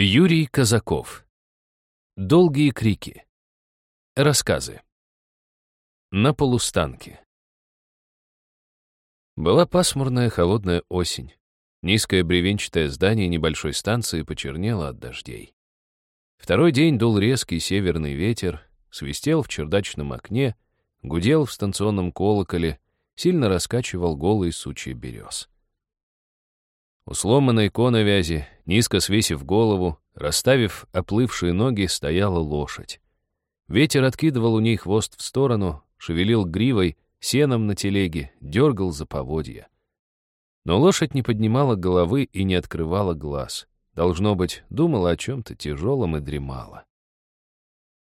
Юрий Казаков. Долгие крики. Рассказы. На полустанке. Была пасмурная холодная осень. Низкое бревенчатое здание небольшой станции почернело от дождей. Второй день дул резкий северный ветер, свистел в чердачном окне, гудел в станционном колоколе, сильно раскачивал голые сучья берез. У сломанной коновязи, низко свесив голову, расставив оплывшие ноги, стояла лошадь. Ветер откидывал у ней хвост в сторону, шевелил гривой, сеном на телеге, дергал за поводья. Но лошадь не поднимала головы и не открывала глаз. Должно быть, думала о чем-то тяжелом и дремала.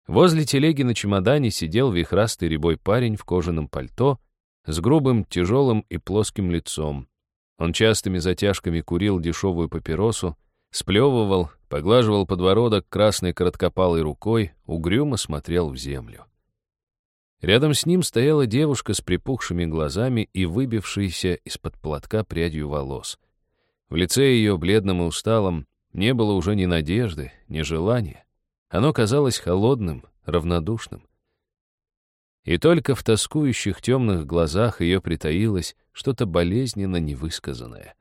Возле телеги на чемодане сидел вихрастый рябой парень в кожаном пальто с грубым, тяжелым и плоским лицом, он частыми затяжками курил дешевую папиросу, сплевывал, поглаживал подбородок красной короткопалой рукой, угрюмо смотрел в землю. Рядом с ним стояла девушка с припухшими глазами и выбившейся из-под платка прядью волос. В лице ее, бледном и усталом, не было уже ни надежды, ни желания. Оно казалось холодным, равнодушным. И только в тоскующих темных глазах ее притаилось что-то болезненно невысказанное.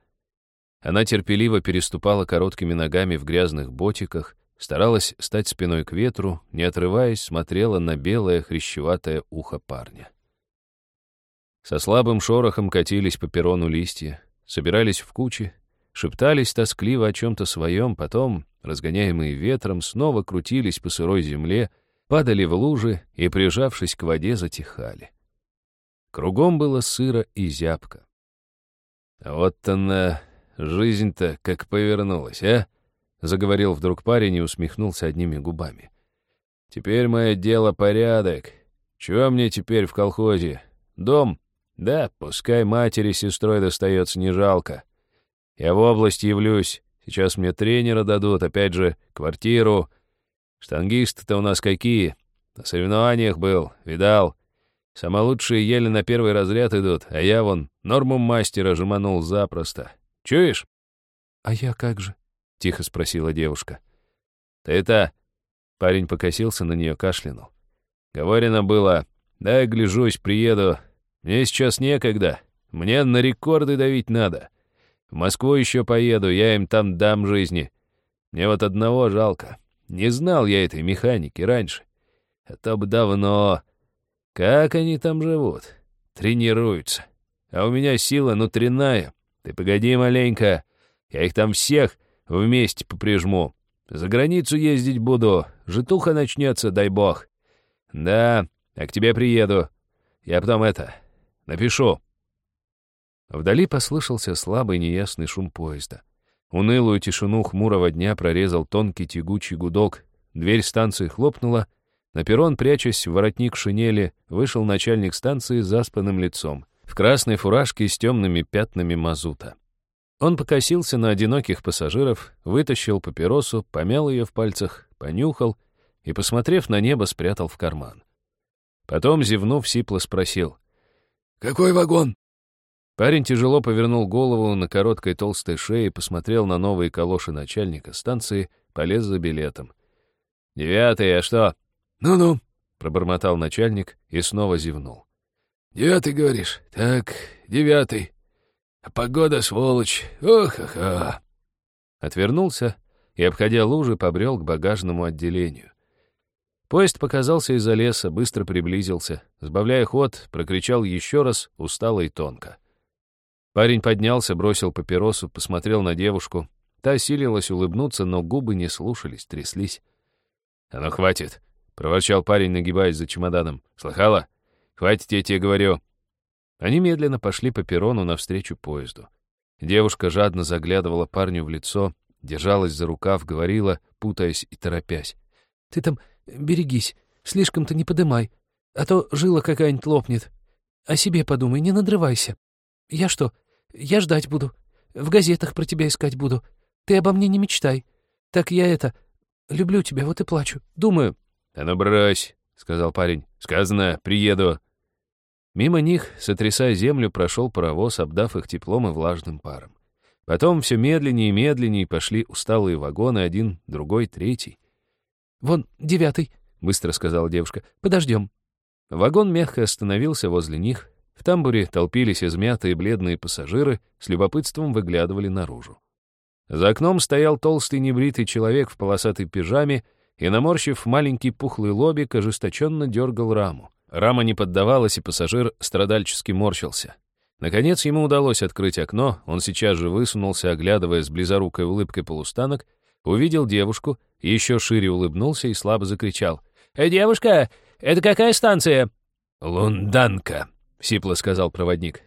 Она терпеливо переступала короткими ногами в грязных ботиках, старалась стать спиной к ветру, не отрываясь, смотрела на белое хрящеватое ухо парня. Со слабым шорохом катились по перрону листья, собирались в кучи, шептались тоскливо о чем-то своем, потом, разгоняемые ветром, снова крутились по сырой земле, падали в лужи и, прижавшись к воде, затихали. Кругом было сыро и зябко. Вот она, жизнь-то как повернулась, а? Заговорил вдруг парень и усмехнулся одними губами. Теперь мое дело порядок. Чего мне теперь в колхозе? Дом? Да, пускай матери с сестрой достается не жалко. Я в область явлюсь. Сейчас мне тренера дадут, опять же, квартиру. Штангисты-то у нас какие? На соревнованиях был, видал. Самые лучшие еле на первый разряд идут, а я вон норму мастера жеманул запросто. Чуешь?» «А я как же?» — тихо спросила девушка. «Ты это...» — парень покосился на нее, кашлянул. «Говорено было, дай гляжусь, приеду. Мне сейчас некогда. Мне на рекорды давить надо. В Москву еще поеду, я им там дам жизни. Мне вот одного жалко. Не знал я этой механики раньше. А то бы давно...» Как они там живут? Тренируются. А у меня сила внутренняя. Ты погоди маленько. Я их там всех вместе поприжму. За границу ездить буду. Житуха начнется, дай бог. Да, а к тебе приеду. Я потом это... Напишу. Вдали послышался слабый неясный шум поезда. Унылую тишину хмурого дня прорезал тонкий тягучий гудок. Дверь станции хлопнула, на перрон, прячась в воротник шинели, вышел начальник станции с заспанным лицом, в красной фуражке с темными пятнами мазута. Он покосился на одиноких пассажиров, вытащил папиросу, помял ее в пальцах, понюхал и, посмотрев на небо, спрятал в карман. Потом, зевнув, сипло спросил. «Какой вагон?» Парень тяжело повернул голову на короткой толстой шее, посмотрел на новые калоши начальника станции, полез за билетом. «Девятый, а что?» «Ну-ну», — пробормотал начальник и снова зевнул. «Девятый, говоришь? Так, девятый. А погода, сволочь, ох-ха-ха». Отвернулся и, обходя лужи, побрел к багажному отделению. Поезд показался из-за леса, быстро приблизился. Сбавляя ход, прокричал еще раз, устало и тонко. Парень поднялся, бросил папиросу, посмотрел на девушку. Та силилась улыбнуться, но губы не слушались, тряслись. «А ну, хватит!» — проворчал парень, нагибаясь за чемоданом. «Слыхала? Хватит, я тебе говорю». Они медленно пошли по перрону навстречу поезду. Девушка жадно заглядывала парню в лицо, держалась за рукав, говорила, путаясь и торопясь. «Ты там берегись, слишком-то не подымай, а то жила какая-нибудь лопнет. О себе подумай, не надрывайся. Я что, я ждать буду, в газетах про тебя искать буду. Ты обо мне не мечтай. Так я это, люблю тебя, вот и плачу, думаю, «Да ну брось», — сказал парень. «Сказано, приеду». Мимо них, сотрясая землю, прошел паровоз, обдав их теплом и влажным паром. Потом все медленнее и медленнее пошли усталые вагоны, один, другой, третий. «Вон, девятый», — быстро сказала девушка. «Подождем». Вагон мягко остановился возле них. В тамбуре толпились измятые бледные пассажиры, с любопытством выглядывали наружу. За окном стоял толстый небритый человек в полосатой пижаме и, наморщив маленький пухлый лобик, ожесточенно дергал раму. Рама не поддавалась, и пассажир страдальчески морщился. Наконец ему удалось открыть окно, он сейчас же высунулся, оглядывая с близорукой улыбкой полустанок, увидел девушку, еще шире улыбнулся и слабо закричал. «Э, «Девушка, это какая станция?» «Лунданка», — сипло сказал проводник.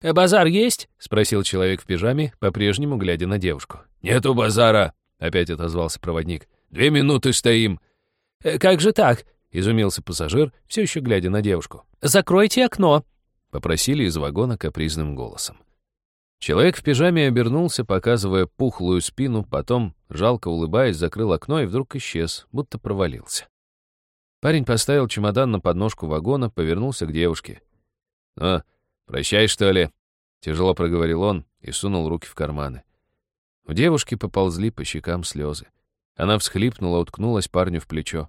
«Э, «Базар есть?» — спросил человек в пижаме, по-прежнему глядя на девушку. «Нету базара», — опять отозвался проводник. «Две минуты стоим». «Э, «Как же так?» — изумился пассажир, все еще глядя на девушку. «Закройте окно», — попросили из вагона капризным голосом. Человек в пижаме обернулся, показывая пухлую спину, потом, жалко улыбаясь, закрыл окно и вдруг исчез, будто провалился. Парень поставил чемодан на подножку вагона, повернулся к девушке. «Ну, прощай, что ли?» — тяжело проговорил он и сунул руки в карманы. У девушки поползли по щекам слезы. Она всхлипнула, уткнулась парню в плечо.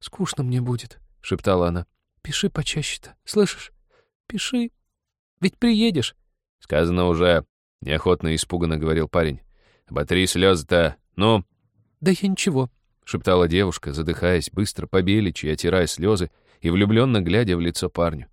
«Скучно мне будет», — шептала она. «Пиши почаще-то, слышишь? Пиши. Ведь приедешь». «Сказано уже», — неохотно и испуганно говорил парень. «Оботри слезы-то, ну?» «Да я ничего», — шептала девушка, задыхаясь, быстро побеличи, отирая слезы и влюбленно глядя в лицо парню.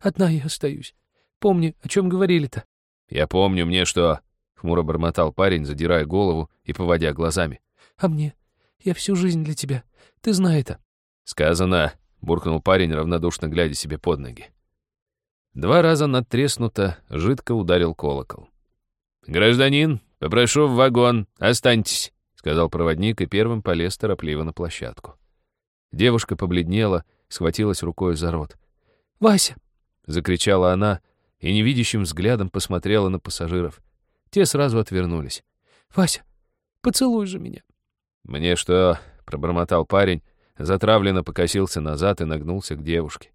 «Одна я остаюсь. Помни, о чем говорили-то». «Я помню, мне что...» — хмуро бормотал парень, задирая голову и поводя глазами. «А мне? Я всю жизнь для тебя. Ты знай это». «Сказано», — буркнул парень, равнодушно глядя себе под ноги. Два раза надтреснуто, жидко ударил колокол. «Гражданин, попрошу в вагон, останьтесь», — сказал проводник и первым полез торопливо на площадку. Девушка побледнела, схватилась рукой за рот. «Вася!» — закричала она и невидящим взглядом посмотрела на пассажиров. Те сразу отвернулись. «Вася, поцелуй же меня!» «Мне что?» — пробормотал парень, затравленно покосился назад и нагнулся к девушке.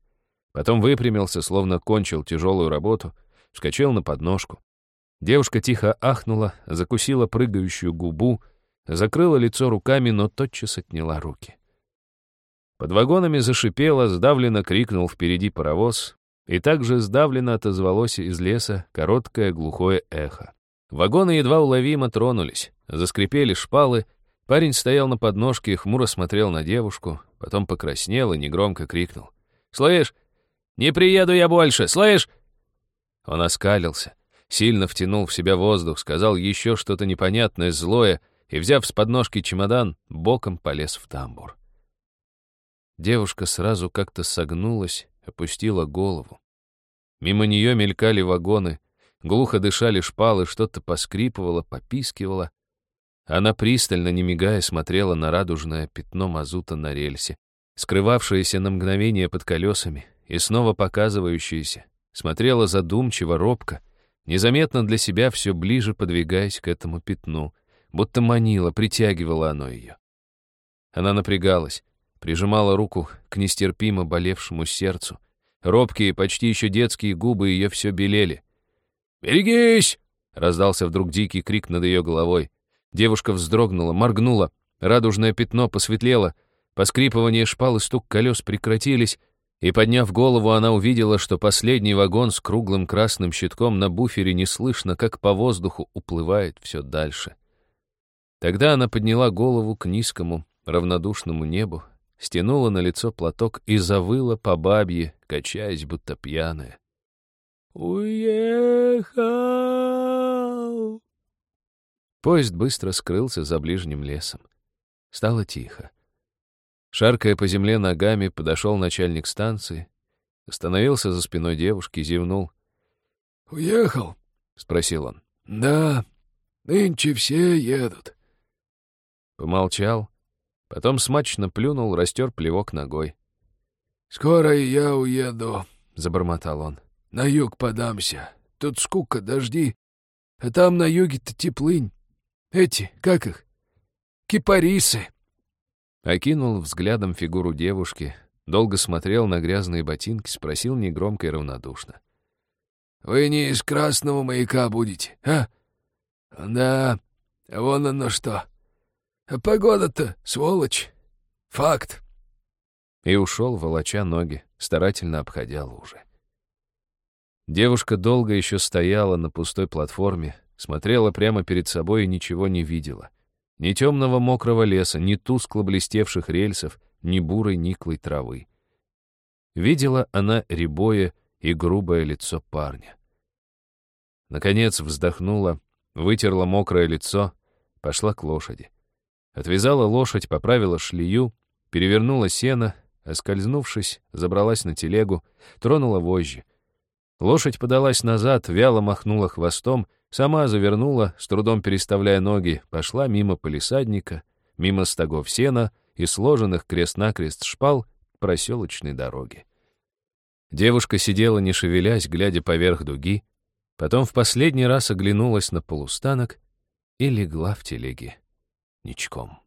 Потом выпрямился, словно кончил тяжелую работу, вскочил на подножку. Девушка тихо ахнула, закусила прыгающую губу, закрыла лицо руками, но тотчас отняла руки. Под вагонами зашипело, сдавленно крикнул впереди паровоз, и также сдавленно отозвалось из леса короткое глухое эхо. Вагоны едва уловимо тронулись, заскрипели шпалы, парень стоял на подножке и хмуро смотрел на девушку, потом покраснел и негромко крикнул. «Слышь, не приеду я больше, слышь?» Он оскалился, сильно втянул в себя воздух, сказал еще что-то непонятное, злое, и, взяв с подножки чемодан, боком полез в тамбур. Девушка сразу как-то согнулась, опустила голову. Мимо нее мелькали вагоны, глухо дышали шпалы, что-то поскрипывало, попискивало. Она пристально, не мигая, смотрела на радужное пятно мазута на рельсе, скрывавшееся на мгновение под колесами, и снова показывающаяся, смотрела задумчиво, робко, незаметно для себя все ближе подвигаясь к этому пятну, будто манила, притягивала оно ее. Она напрягалась, прижимала руку к нестерпимо болевшему сердцу. Робкие, почти еще детские губы ее все белели. «Берегись!» — раздался вдруг дикий крик над ее головой. Девушка вздрогнула, моргнула, радужное пятно посветлело, поскрипывание шпал и стук колес прекратились, и, подняв голову, она увидела, что последний вагон с круглым красным щитком на буфере не слышно, как по воздуху уплывает все дальше. Тогда она подняла голову к низкому, равнодушному небу, стянула на лицо платок и завыла по бабье, качаясь, будто пьяная. «Уехал!» Поезд быстро скрылся за ближним лесом. Стало тихо. Шаркая по земле ногами, подошел начальник станции, остановился за спиной девушки, зевнул. «Уехал?» — спросил он. «Да, нынче все едут». Помолчал, потом смачно плюнул, растер плевок ногой. «Скоро и я уеду», — забормотал он. «На юг подамся. Тут скука, дожди. А там на юге-то теплынь. Эти, как их? Кипарисы». Окинул взглядом фигуру девушки, долго смотрел на грязные ботинки, спросил негромко и равнодушно. «Вы не из красного маяка будете, а? Да, вон оно что. А погода-то, сволочь. Факт. И ушел, волоча ноги, старательно обходя лужи. Девушка долго еще стояла на пустой платформе, смотрела прямо перед собой и ничего не видела. Ни темного мокрого леса, ни тускло блестевших рельсов, ни бурой никлой травы. Видела она рябое и грубое лицо парня. Наконец вздохнула, вытерла мокрое лицо, пошла к лошади. Отвязала лошадь, поправила шлею, перевернула сено, оскользнувшись, забралась на телегу, тронула вожжи. Лошадь подалась назад, вяло махнула хвостом, сама завернула, с трудом переставляя ноги, пошла мимо полисадника, мимо стогов сена и сложенных крест-накрест шпал проселочной дороги. Девушка сидела, не шевелясь, глядя поверх дуги, потом в последний раз оглянулась на полустанок и легла в телеге ничком.